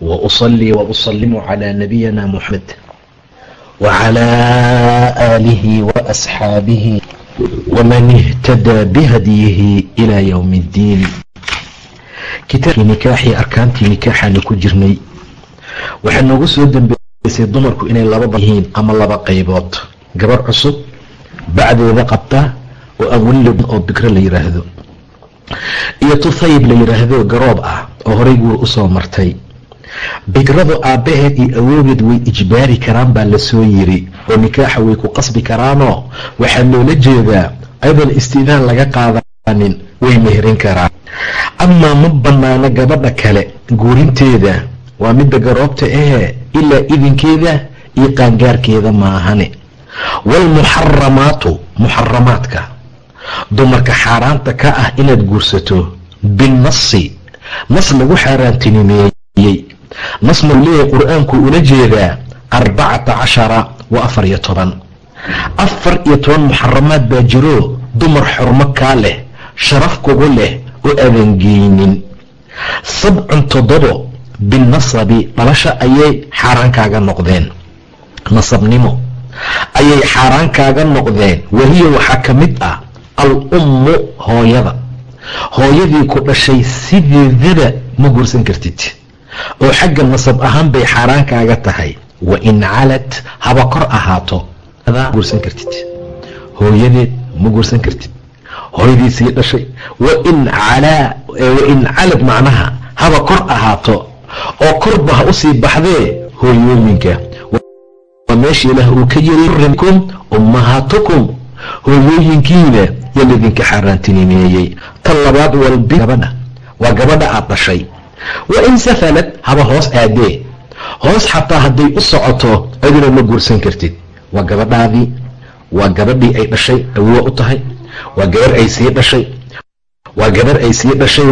وأصلي وأسلم على نبينا محمد وعلى آله وأصحابه ومن اهتدى بهديه إلى يوم الدين kitaabkii nikaaxii arkaantii nikaaxaanu ku jirnay waxaa noogu soo dambeysay dumarku inay laba yihiin ama laba qaybood gabar cusub bacdeeda qabta oo aan weli oo bikro la yidhaahdo iyo tuthayb la yidhaahdo garoob ah oo horay guur usoo martay bikradu aabbaheed iyo awoogeed way ijbaari karaan baa la soo yiri. Oo nikaaxa way ku qasbi karaanoo waxaa loola jeedaa ayadoon istiidaan laga qaadanin way meherin karaan. Amaa ma bannaano gabadha kale guurinteeda. Waa midda garoobta ahee ilaa idinkeeda iyo qaangaarkeeda maahane waalmuxaramaatu muxaramaadka dumarka xaaraanta ka ah inaad guursato binnasi nas lagu xaaraantinimeeyey nas mau leeyahay qur'aanku ula jeedaa arbacata cashara wa afar iyo toban. Afar iyo toban muxaramaad baa jiro dumar xurmo kaa leh sharaf kugu leh oo aadan geynin. Sabcun toddobo binnasabi dhalasha ayay xaaraan kaaga noqdeen. Nasabnimo ayay xaaraan kaaga noqdeen. Wahiya waxaa ka mid ah al ummu hooyada. Hooyadii ku dhashay sideedaba ma guursan kartid oo xagga nasab ahaan bay xaaraan kaaga tahay. Wa in calad haba kor ahaato. Guursan kartid. Hooyadeed ma guursan kartid. Hooyadii sii dhashay. Wain wain calad macnaha haba kor ahaato. Oo korba ha u sii baxdee hooyooyinka waa meesha ilaah uu ka yiri ummahaatukum hooyooyinkiina yaa laydinka xaaraantinimeeyey. Tan labaad walbi gabadha. Waa gabadha aad dhashay wa in safalad haba hoos aadee hoos xataa hadday u socoto adina ma guursan kartid waa gabadhaadii waa gabadhii ay dhashay awoowa u tahay waa gabar ay sii dhashay waa gabar ay sii dhashay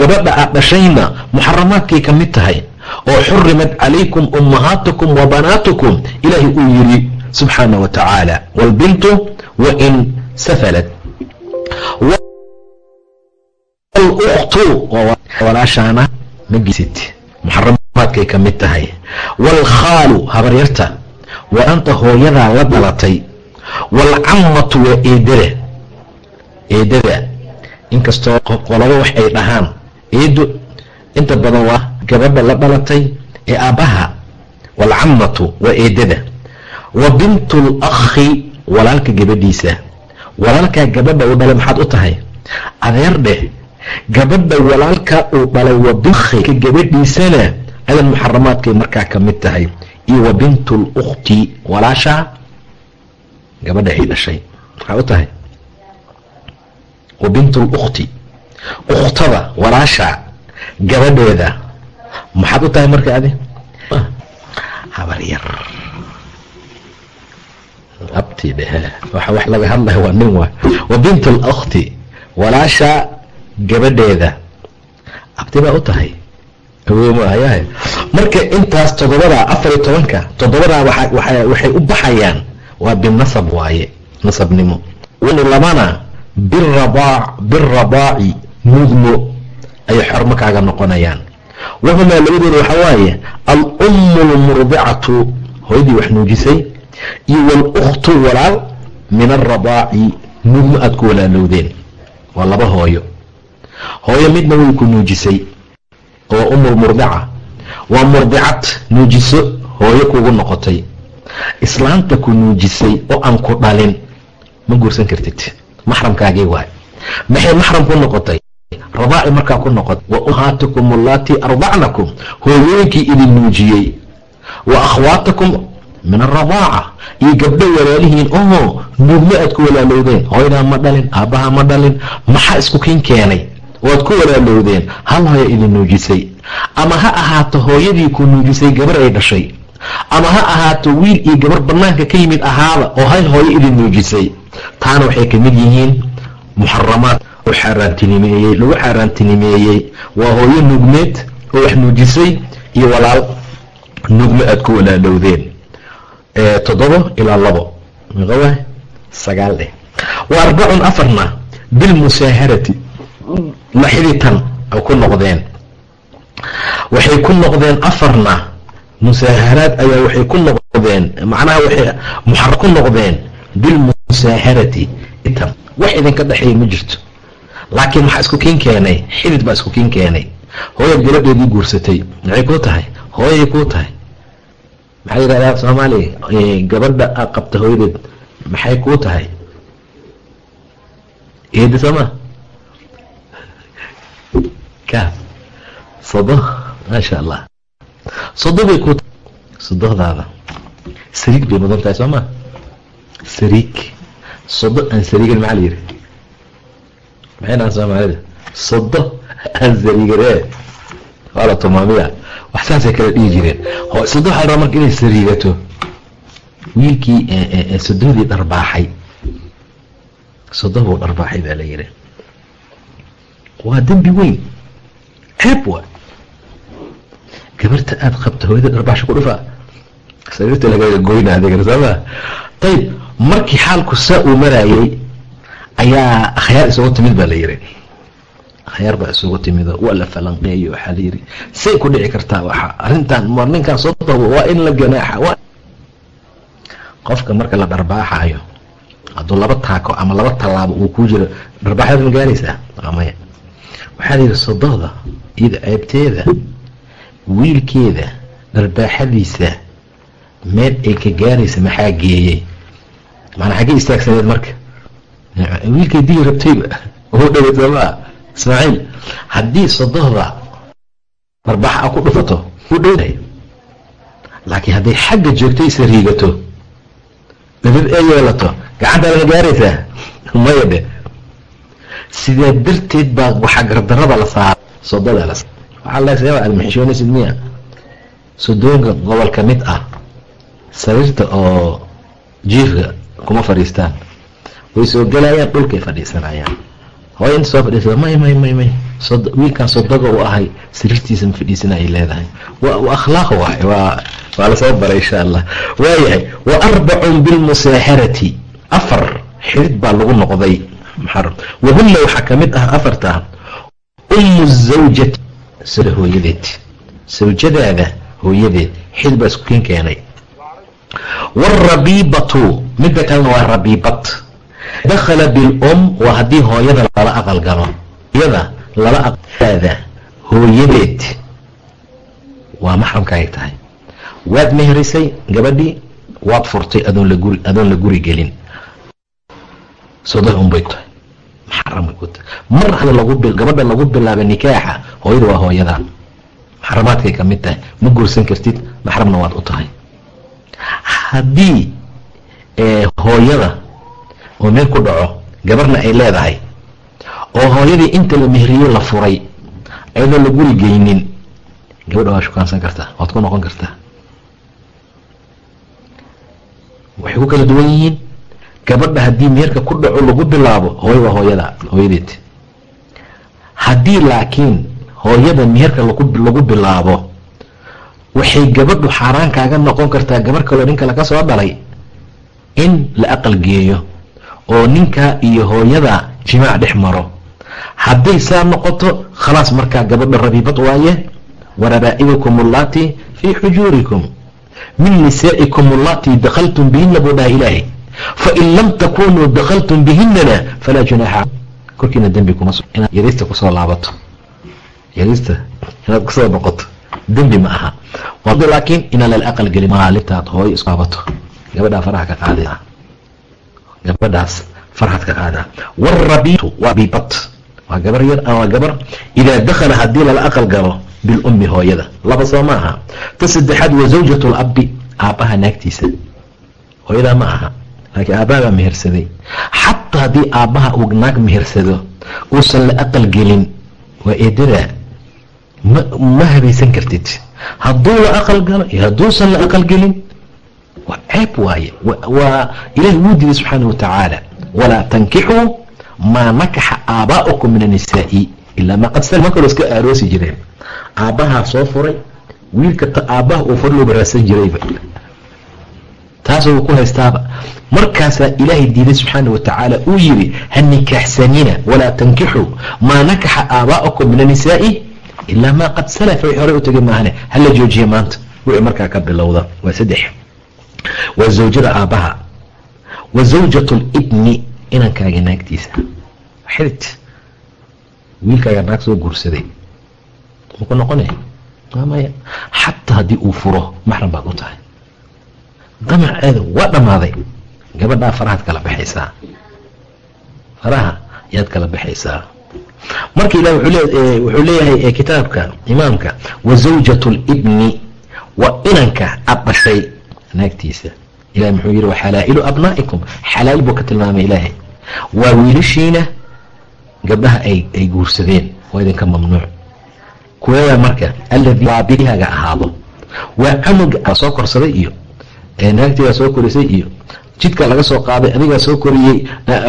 gabadha aad dhashayna muxaramaadkay ka mid tahay oo xurimat calaykum ummahaatukum wa banaatukum ilaahay uu yiri subxaana wa tacaala waalbintu wa in safalad wluktu walaashaana ma geysid muxaramaadkay ka mid tahay. Waalkhaalu habaryarta waa anta hooyadaa la dhalatay. Waalcammatu waa eedada. Eedada. Inkastoo qolaba wax ay dhahaan eedo inta badan waa gabadha la dhalatay ee aabbaha waalcammatu waa eedada. Wa bintu lakhi walaalka gabadhiisa. Walaalkaa gabadha uu dhalay maxaad u tahay? Adeer dheh gabadha walaalka uu dhalay wa binka gabadhiisana adan muxaramaadkay markaa ka mid tahay. iyo wa bintu lukhti walaasha gabadha ay dhashay. maxaa u tahay? wa bintu lukhti ukhtada walaasha gabadheeda. maxaad u tahay marka adi? habar yar. abti dhehe. waxa wax laga hadlaya waa nin waay wa bintu lukhti walaasha gabadheeda abti baa u tahay. Awoomo ayahay marka intaas toddobadaa afar iyo tobanka toddobadaa waxay u baxayaan. Waa binasab waaye nasabnimo. Labana biradaaci nuugmo ayay xormo kaaga noqonayaan. Wahumaa labadooda waxaa waaye al-ummu lmurdicatu hooyadii wax nuujisay iyo walukhtu walaal min aradaaci nuugmo aada ku walaalowdeen waa laba hooyo hooyo midna way ku nuujisay oo umulmurdica waa murdicad nuujiso hooyo kugu noqotay. Islaanta ku nuujisay oo aan ku dhalin. Ma guursan kartid. Maxramkaagii waay. Maxay maxram ku noqotay? Radaaci markaa ku noqotay wa umhaatikum allaatii ardacnakum hooyooyinkii idin nuujiyey. Wa akhwaatakum min aradaaca iyo gabdho walaalihiin oo nuugmo aad ku walaalowdeen hooyadaa ma dhalin aabbaha ma dhalin. Maxaa isku kin keenay waad ku walaalowdeen hal hooya idin nuujisay. Ama ha ahaato hooyadii ku nuujisay gabar ay dhashay. Ama ha ahaato wiil iyo gabar bannaanka ka yimid ahaada oo hay hooyo idin nuujisay. Taana waxay ka mid yihiin muxaramaad oo xaaraantinimeeyey lagu xaaraantinimeeyey. Waa hooyo nugmeed oo wax nuujisay iyo walaal. Nugme aada ku walaalowdeen toddobo ilaa labo. Sagaal dheh wa arbacun afarna bilmusaaharati la xiditan ay ku noqdeen. Waxay ku noqdeen afarna. Musaaharaad ayaa waxay ku noqdeen. Macnaha waxay muxara ku noqdeen. Bilmusaaharati itan wax idinka dhexeeya ma jirto. Laakiin maxaa isku kiin keenay. Xidid baa isku kiin keenay. Hooyaad gabadheedii guursatay. Maxay kuu tahay? Hooyay kuu tahay. Maxaa yidhahdaa soomaaliya gabadha a qabta hooyadeed. Maxay kuu tahay? Eedi sooma ka. Sodo maasha allah sodo bay tahay sodohdaada sariig bay mudan tahay sooma? Sariig. Sodo aan sariigan maxaa la yidhi? Maxay dhahan soomaalida sodo aan sariigan waa la tumaamiya wax saasay kala dhihi jireen. Sodo waxaa rabaa marka inay sariigato? Wiilkii sodohdii dharbaaxay. Sodo buu dharbaaxay baa la yidhi. Waa dembi weyn ceeb waa gabarta aada qabta hooyada dharbaaxsha ku dhufaa sariirta lagaga goyna adigana sooma ayib markii xaalku saa uu marayay ayaa akhyaar isugu timid baa la yidhi akhyaar baa isugu timido waa la falanqeeyo waxaa la yidhi say ku dhici kartaa waxa. Arrintan mar ninkan soo dabo waa in la ganaaxa waa qofka marka la dharbaaxayo hadduu laba taako ama laba tallaabo uu ku jiro dharbaaxyaad ma gaaraysaa? Maya waxaa la yidhi sodohda iyada ceebteeda wiilkeeda dharbaaxadiisa meel ay ka gaaraysa maxaa geeyey? Maanaa xaggee istaagsaneed marka. Wiilkay dii rabtayba u dhaway soomaa ismaaciil. Haddii sodohda dharbaax a ku dhufato u laakiin hadday xagga joogto isa riigato dabad ee yeelato gacantaa laga gaaraysaa maya dhe sidaa darteed baa waxaa gardarada la saara sodada la aad maxishoonaysid miya sodooyinka gobol ka mid ah sariirta oo jiifka kuma fadhiistaan. Way soo gelayaan dhulkay fadhiisanayaan. Hooy inta soo fadhiisa may may may may. Wiilkan sodoga u ahay sariirtiisa ma fadhiisana ay leedahay. Wa akhlaaq waay waa waa la soo baray insha allah. Waayahay wa arbacun bilmusaaharati. Afar xidid baa lagu noqday muxaram wahunna waxaa ka mid ah afarta ummu zawjati. Sida hooyadeed. Sawjadaada hooyadeed xidid baa isku kin keenay. Warabiibatu midda kalena waa rabiibad dakhala bilum waa haddii hooyada lala aqal galo. Hooyada lala aqada hooyadeed. Waa maxramka ay tahay. Waad meherisay gabadhii? Waad furtay adoon la guri adoon la guri gelin sodoh unbay maxaramay ku tahay. Mar hada lagu gabadha lagu bilaabay nikaaxa hooyada waa hooyada. Maxramaadkay ka mid tahay. Ma guursan kartid maxramna waad u tahay. Haddii hooyada oo meel ku dhaco gabarna ay leedahay oo hooyadii inta la mehriyo la furay ayadoo la guri geynin gabadha waa shukaansan kartaa waad ku noqon kartaa. Waxay ku kala duwan yihiin gabadha haddii meerka ku dhaco lagu bilaabo hooyo waa hooyada hooyadeed. Haddii laakiin hooyada meherka lagu bilaabo waxay gabadhu xaaraan kaaga noqon kartaa gabar kaloo nin kale ka soo dhalay in la aqal geeyo oo ninka iyo hooyada jimaac dhex maro. Hadday saa noqoto khalaas markaa gabadha rabiibad waaye warabaa'ibukum allaati fii xujuurikum. Min nisaa'ikum allatii dakhaltum bihina buu dhaha ilaahay fain lam takunuu dakhaltum bihinana falaa junaaxa korkiina dembi kuma inaad yariista ku soo laabato. Yariista inaad ku soo noqoto dembi ma aha. Laakiin inaan lala aqal gelin. Maalintaad hooyo isku habato gabadhaa faraha ka qaadi gabadhaas farxad ka qaada. Warabiitu waa biibad. Waa gabar yar waa gabar idaa dakhala haddii lala aqal galo bilummi hooyada. Laba soo ma aha. Ta saddexaad wa zawjatu labbi aabbaha naagtiisa. Hooyadaa ma aha laakiin aabbaha baa mehersaday. Xataa haddii aabbaha uu naag mehersado uusan la aqal gelin waa eedadaa ma habaysan kartid. Hadduu la aqal galo iyo hadduusan la aqal gelin waa ceeb waaye. Waa ilahi wuu diiday subxaana wa tacaala. Walaa tankixuu maa nakaxa aabaa'ukum min annisaa'i ilaa maa qad sal kaloo iska aaroosi jireen aabbahaa soo furay wiilka aabbaha uu far loo baraarsan jirayba taasoo uu ku haystaaba. Markaasaa ilaahay diiday subxaana wa tacaala uu yidhi ha nikaaxsanina walaa tankixuu maa nakaxa aabaa'ukum min annisaa'i ilaa maa qad salafa wixii horey u tegay maahane hala joojiya maanta. Wixii markaa ka bilowda waa saddex. Waa zawjada aabbaha wa zawjatu libni inankaaga naagtiisa. Xidid wiilkaaga naag soo guursaday. Maku noqonaya maya. Xataa haddii uu furo maxram baad u tahay damaceeda waa dhammaaday. Gabadhaa farahaad kala baxaysaa. Faraha yaad kala baxaysaa. Marka ilah wuxuu leeyahay kitaabka imaamka wa zawjatu libni waa inanka aad dhashay. Naagtiisa. Ilahi muxuu yihi waxalaa'ilu abnaa'ikum. Xalaal buu ka tilmaamay ilaahay. Waa wiilashiina gabdhaha ay guursadeen. Waa idinka mamnuuc. Kuwada marka alladii waabihaaga ahaado. Waa canuga soo korsaday iyo naagtiigaa soo korisay iyo jidka laga soo qaaday adigaa soo koriyey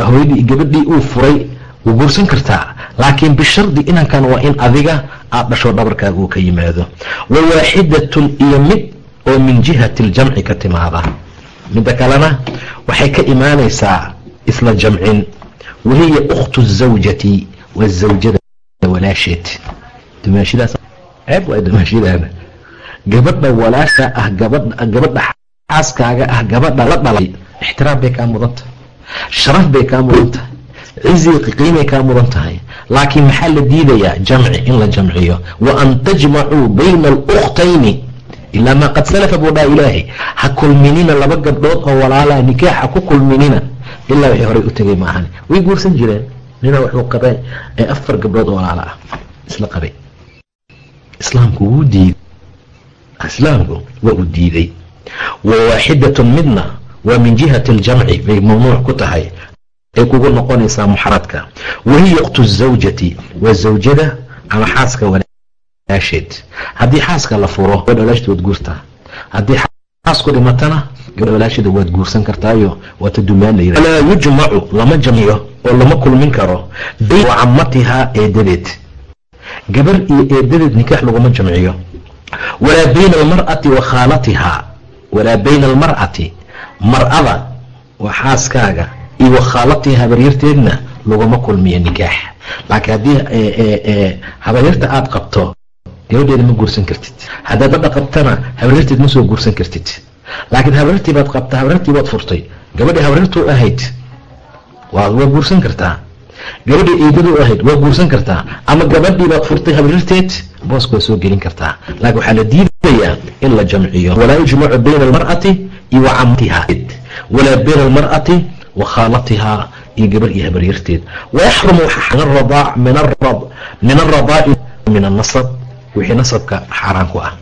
hooyadii gabadhii uu furay wuu guursan kartaa. Laakiin bishardi inankan waa in adiga aad dhasho dhabarkaaga uu ka yimaado. Wa waaxidatun iyo mid oo min jihati aljamci ka timaada. Midda kalena waxay ka imaanaysaa isla jamcin. Wahiya ukhtu zawjati waa zawjada walaasheed gabadha walaasha ah gabadha gabadha xaaskaaga ah gabadha la dhalay ixtiraam bay kaa mudan tahay sharaf bay kaa mudan tahay cizi qiimay kaa mudan tahay. Laakiin maxaa la diidayaa jamci in la jamciyo? Wa an tajmacuu bayna alukhtayni ilaa maa qad salafa buu dhaha ilaahay ha kulminina laba gabdhood oo walaalaa nikaax ha ku kulminina. Ilaa waxay horey u tegay maahan way guursan jireen nina wuxuu qabay afar gabdhood oo walaala ah. Isla qabay islaamku wuu diiday. Islaamku waa uu diiday wa waaxidatun midna waa min jihati aljamci bay mamnuuc ku tahay ay kugu noqonaysaa muxradka wahiya ukhtu zawjati waa zawjada ama xaaska walaasheed haddii xaaska la furo gabadha walaasheed waad guurtaa haddii xaasku dhimatana gabadha walaasheeda waad guursan kartaayo waata dumaan la yidhah walaa yujmacu lama jamciyo oo lama kulmin karo bayn camatihaa eedadeed gabar iyo eedadeed nikaax laguma jamciyo walaa bayna almar'ati wa khaalatihaa walaa bayna almar'ati mar'ada waa xaaskaaga iyo wa habaryarteedna laguma kulmiyo nikaax. Laakiin haddii habaryarta aada qabto gabadheeda ma guursan kartid. Haddaad badha qabtana habaryarteed ma soo guursan kartid. Laakiin habaryartii baad qabta habaryartii baad furtay gabadhii habaryartuu ahayd waa guursan kartaa. Gabadhii eedadu ahayd waa guursan kartaa. Ama gabadhii baad furtay habaryarteed booska waa soo gelin kartaa. Laakiin waxaa la diidayaa in la jamciyo. Walaa yujmacu bayna almar'ati iyo wa walaa bayna almar'ati wa iyo gabar iyo habaryarteed wayaxrumu min aradaa'i min annasab. Wixii nasabka xaaraan ku ah.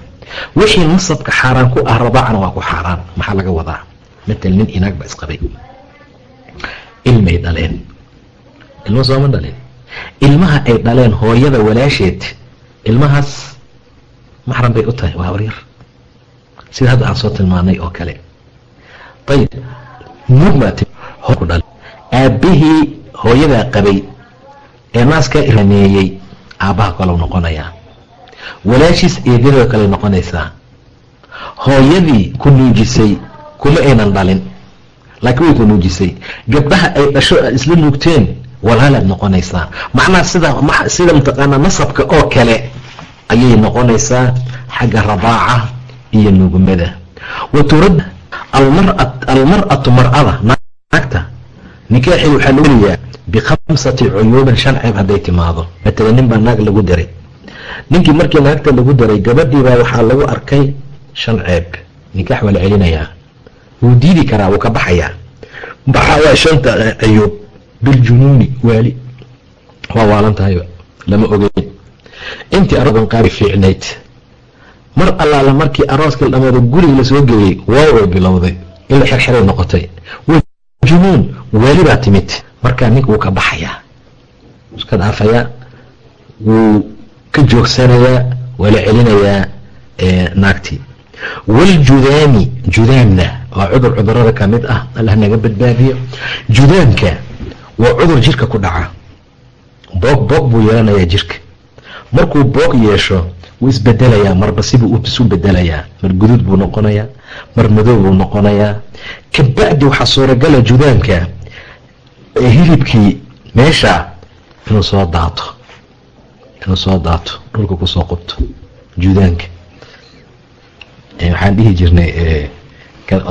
Wixii nasabka xaaraan ku ah radaacana waa ku xaaraan. Maxaa laga wadaa? Matal nin inaag ba isqabay. Ilmay dhaleen. Ilmo sooma dhaleen. Ilmaha ay dhaleen hooyada walaasheed ilmahaas maxram bay u tahay waa habaryar sida hadda aan soo tilmaanay oo kale. Ayib nuugmaku dhal. Aabbihii hooyadaa qabay ee naaskaa iraneeyey aabbaha kalou noqonayaa walaashiis eedadoo kale noqonaysaa hooyadii ku nuujisay kuma aynan dhalin. Laakiin way ku nuujisay. Gabdhaha ay dhasho isla nuugteen walaalaad noqonaysaa macnaha sida sida mataqaanaa nasabka oo kale ayay noqonaysaa xagga radaaca iyo nuugmada wa turad almar'atu mar'ada naagta. Nikaaxeed waxaa lagu weliyaa bikhamsati cuyuubin shan ceeb hadday timaado. Matala nin baa naag lagu daray. Ninkii markii naagta lagu daray gabadhiibaa waxaa lagu arkay shan ceeb. Nikaax waa la celinayaa. Wuu diidi karaa wuu ka baxayaa. Baxaa waa shanta cuyuub biljunuuni waali waa waalan tahayba lama ogeyn intii arogan qaari fiicnayd mar allaala markii arooskii dhammaada guriga la soo geeyey waa way bilowday in la xerxeray noqotay junuun waali baa timid markaa ninka wuu ka baxayaa iska dhaafayaa wuu ka joogsanayaa waa la celinayaa naagtii waaljudaami judaamna waa cudur cudurrada ka mid ah allah naga badbaadiyo judaamka waa cudur jirka ku dhaca. Boog boog buu yeelanayaa jirka. Markuu boog yeesho wuu isbedelayaa marba sibuu isu bedelayaa mar guduud buu noqonayaa. Mar madow buu noqonayaa. Kabacdi waxaa suuragala judaamka hilibkii meesha inuu soo daato. Inuu soo daato. Dhulka ku soo qubto. Judaanka waxaan dhihi jirnay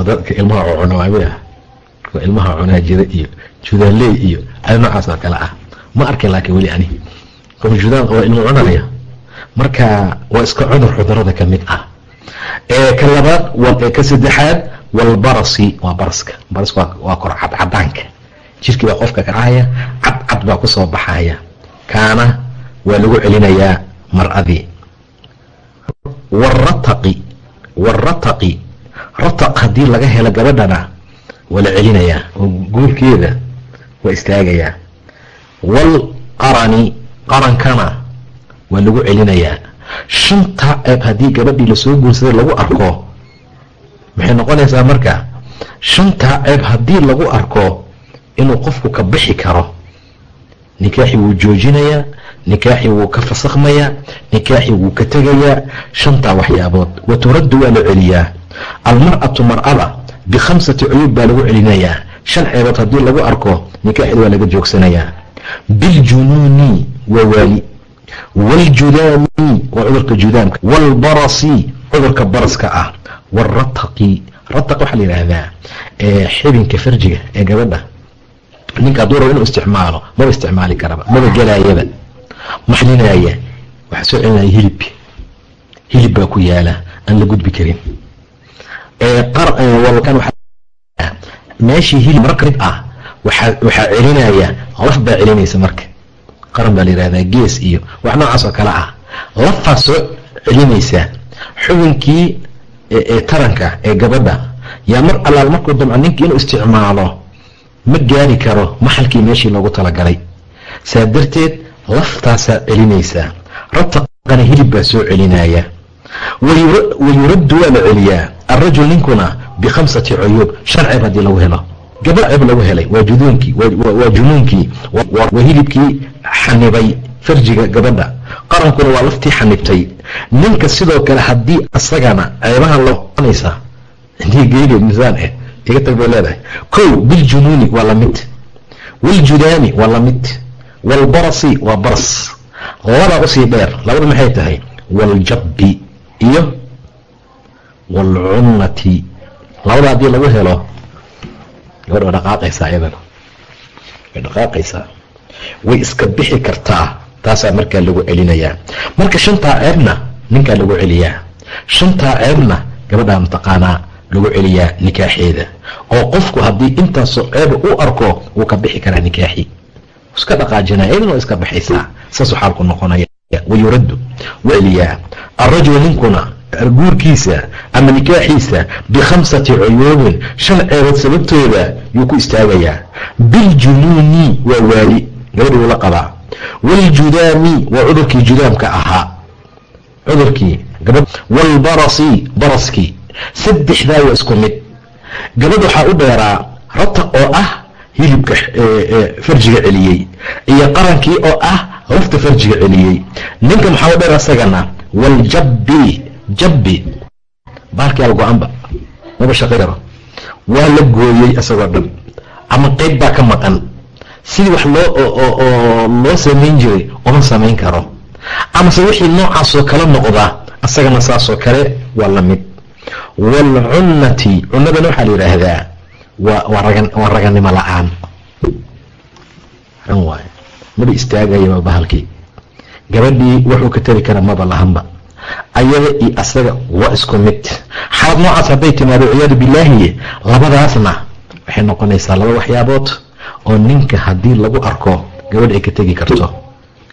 dadka ilmaha cunaami ah ilmaha cunaa jira iyo judaanley iyo ari noocaas oo kale ah. Ma arkin laakiin weli ani qof judaan waa ilmo cunaya. Marka waa iska cudur cudurrada ka mid ah. Ka labaad ka saddexaad walbarasi waa baraska. Baraska waa kor cadcadaanka jirkii baa qofka kacaya cadcad baa ku soo baxaya. Kaana waa lagu celinayaa mar-adii. Warataqi warataqi rataq haddii laga helo gabadhana waa la celinayaa oo guurkeeda waa istaagayaa walqarani qarankana waa lagu celinayaa shanta ceeb haddii gabadhii la soo guursaday lagu arko maxay noqonaysaa marka? Shantaa ceeb haddii lagu arko inuu qofku ka bixi karo nikaaxi wuu joojinayaa nikaaxi wuu ka fasakhmayaa nikaaxi wuu ka tegayaa shantaa waxyaabood wa turaddu waa la celiyaa. Almar'atu mar'ada bikhamsati cuyuub baa lagu celinayaa shan ceebood haddii lagu arko nikaaxeeda waa laga joogsanayaa biljunuuni waa waali waaljudaami waa cudurka judaamka waalbarasi cudurka baraska ah waarataqi rataq waxaa la yidhaahdaa xibinka farjiga ee gabadha ninka hadduu rabo inuu isticmaalo maba isticmaali karaba maba gelaayaba maxlinaya waxaa soo celinaya hilib hilib baa ku yaalla aan la gudbi karin meeshii hilib mar ka mid ah waxaa celinaya laf baa celinaysa marka. Qaran baa la yihahdaa gees iyo wax noocaas oo kale ah. Lafaa soo celinaysaa xubinkii taranka ee gabadha yaa mar allaal markuu damco ninkii inuu isticmaalo ma gaari karo maxalkii meeshii loogu talagalay. Saa darteed laftaasaa celinaysaa rataqana hilib baa soo celinaya. Wayuraddu waa la celiyaa alrajul ninkuna bikhamsati cuyuub shan ceeb haddii lagu helo gabadh ceeb lagu helay waa juduunkii waa junuunkii waa hilibkii xanibay farjiga gabadha qarankuna waa laftii xanibtay ninka sidoo kale haddii asagana ceebaha loqonaysa intii geyne misaan eh iga tag bay leedahay kow biljunuuni waa la mid waljudaami waa la mid walbarasi waa baras labaa u sii dheer labada maxay tahay waljabbi iyo waalcunnati labada haddii lagu helo gabadh way dhaqaaqaysaa iyadana. Way dhaqaaqaysaa. Way iska bixi kartaa. Taasaa markaa lagu celinayaa. Marka shantaa ceebna ninkaa lagu celiyaa. Shantaa ceebna gabadhaa mataqaanaa lagu celiyaa nikaaxeeda. Oo qofku haddii intaasoo ceeba u arko wuu ka bixi karaa nikaaxi. Iska dhaqaajinaa iyadana waa iska baxaysaa. Saasuu xaalku noqonaya wayuraddu waa celiyaa. Alrajul ninkuna guurkiisa ama nikaaxiisa bikhamsati cuyuubin shan ceebood sababtooda yuu ku istaagayaa. Biljunuuni waa waali gabadhi wuu la qabaa. Waaljudaami waa cudurkii judaamka ahaa. Cudurkii waalbarasi baraskii saddexdaa waa isku mid. Gabadh waxaa u dheeraa rataq oo ah hilibka farjiga celiyey iyo qarankii oo ah lafta farjiga celiyey. Ninka maxaa u dheer asagana waljabbi jabbi. Baalkii al go-anba maba shaqay karo. Waa la gooyey isagoo dhan. Ama qeyb baa ka maqan. Sidii wax loo loo samayn jiray uma samayn karo. Amase wixii noocaasoo kale noqda asagana saasoo kale waa la mid. Waalcunnati cunnadana waxaa la yidhaahdaa waa raganimo la'aan. Waay maba istaagayaba bahalkii. Gabadhii wuxuu ka tari kara maba lahanba ayada iyo asaga waa isku mid. Xaalad noocaas hadday timaado ciyaadu bilaahi labadaasna waxay noqonaysaa laba waxyaabood oo ninka haddii lagu arko gabadh ay ka tegi karto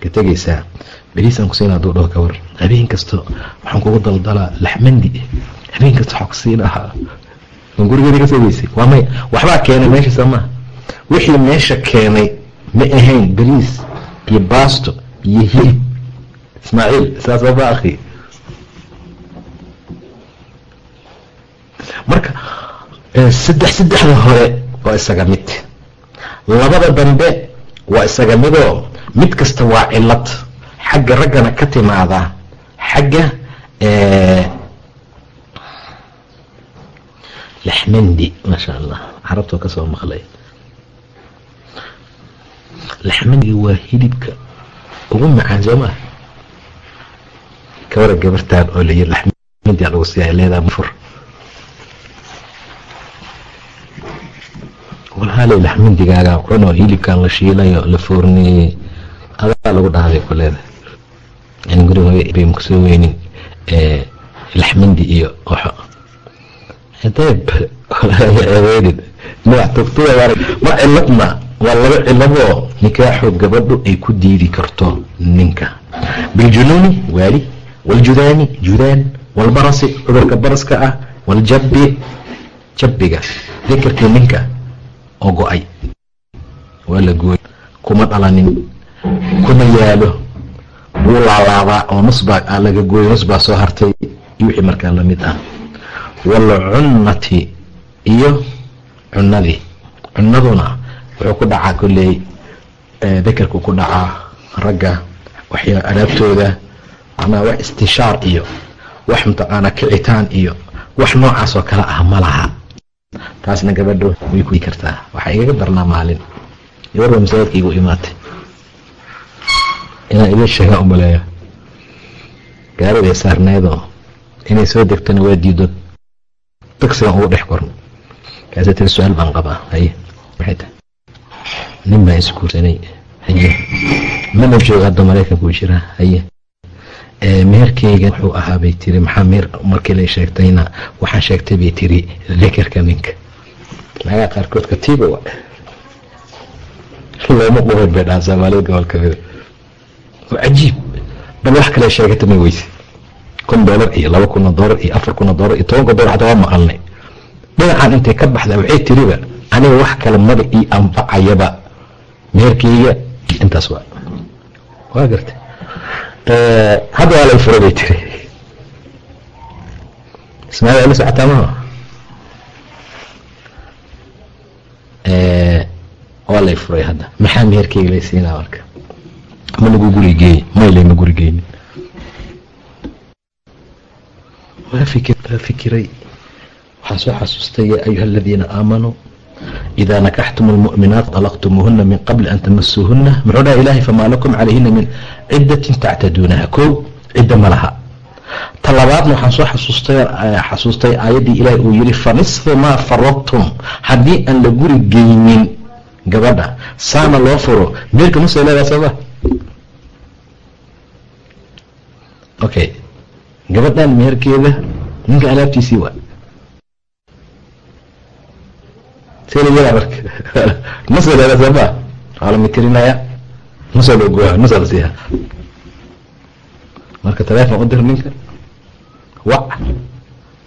ka tegaysaa. Beriisaan kusiina haduu dhaho gawar habeen kasto waxaan kugu daldalaa laxmandi. Habeen kasta waxaa kusiinahaa gurigeeda ka tegaysay waa maya waxbaa keenay meesha soomaa wixii meesha keenay ma ahayn beriis iyo baasto iyo hilib. Ismaaciil saasaba akhi marka saddex saddexda hore waa isaga mid. Labada dambe waa isaga midoo mid kasta waa cilad xagga raggana ka timaada xagga laxmandi maasha allah carabtoo ka soo maqlay. Laxmandi waa hilibka ugu macaan soo maa kawara gabartaan oo layi laxmandi aa lagu siiya leedaa mufur walhaalay laxmandigaaga cunoo hilibkan la shiilayo la foorneeyey adaa lagu dhahday ku leedahay yani guri hooye bay makusoo weynin laxmandi iyo waxo adeeb eedeedin nooc tugtuga ma ciladna waa laba ciladoo nikaaxoo gabadhu ay ku diidi karto ninka. Biljunuuni waali. Waljudaani judaan. Walbarasi cudurka baraska ah. Waljabbi jabbiga. Dikarkii ninka oo go'ay. Waa la gooy kuma dhalanin. Kuma yaalo. Wuu laalaabaa oo nusbaa laga gooyo nusbaa soo hartay. Iyo wixii markaa la mid ah. Walcunnati iyo cunnadii. Cunnaduna wuxuu ku dhacaa kolley. Dakarku ku dhacaa ragga waxya adaabtooda macnaha wax istishaar iyo wax mataqaanaa kicitaan iyo wax noocaas oo kale ah ma laha taasna gabadho way ku kartaa. Waxaa igaga darnaa maalin. Gabarba masaajidka igu imaatay. Inaan idin sheegaa umaleeya gaariday saarneedoo inay soo degtona waa diido. Tagsigan ugu dhex korno kaasa tiri su'aal baan qabaa. Haye nin baan isguursanay haye mana jooga hadda maraykankuu jiraa haye meherkeyga wuxuu ahaa bay tiri. Maxaa meer markii lay sheegtayna waxaan sheegtay bay tiri dakarka ninka nagaa qaarkood katiiba wa. Looma quhood bay dhaha soomaalida gobolka mida waa cajiib. Bal wax kale sheegata ma weyse. Kun doolar iyo laba kun oo doolar iyo afar kun oo doolar iyo tobanka doolar xataa waa maqalnay dhinacan intay ka baxda waxay tiriba aniga wax kale maba ii anfacayaba. Meherkeyga intaas waa. Waa gartay hadda waa lay fura bay tiri. Ismaail ala socotaa maha waa lay furay hadda. Maxaa meherkeyga lay siinaa marka? Ma lagu guri geey may layma guri geynin. Waa fikiray. Waxaan soo xasuustay yaa ayuha aladiina aamanuu idaa nakaxtum lmu'minaat talaqtumuuhuna min qabli an tamasuuhuna muxuu dhaha ilaahay famaa lakum calayhina min cidatin tactaduunaha koo cidda ma laha ta labaadna waxaan soo xasuustay aayaddii ilaahi uu yidhi fa nisfu maa faradtum haddii aan la guri geynin gabadha saana loo furo meelka musay leedaha sooma okay gabadhan meherkeeda ninka alaabtiisii waa siiha marka. Taleefon u dir ninka. Wac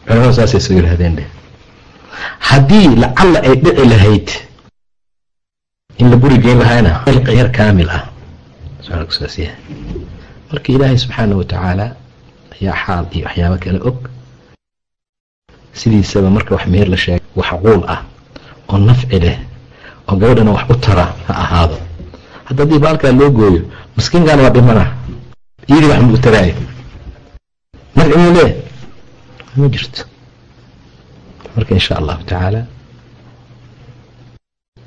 culamadu saasay soo yidhahdeen dheh haddii lacalla ay dhici lahayd in la guri geyn lahaana qeyr kaamil ah saas yahay marka ilaahay subxaana wa tacaala ayaa xaal iyo waxyaabo kale og. Sidiisaba marka wax meher la sheegay wax quul ah oo nafci leh oo gabadhana wax u tara ha ahaado. Hadda haddii baalkaa loo gooyo maskiinkaana waa dhimana iyadii wax ma u taraayo. Nafci muu lee ma jirto. Marka insha allahu tacaala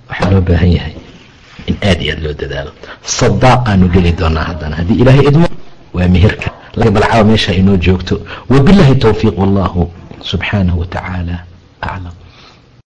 waxaa loo baahan yahay in aad iyo aad loo dadaalo. Sadaaqaanu geli doonaa haddana. Haddii ilaahay idmo waa meherka. Balcaba meesha inoo joogto. Wabilahi towfiiq wallahu subxaanahu wa aclam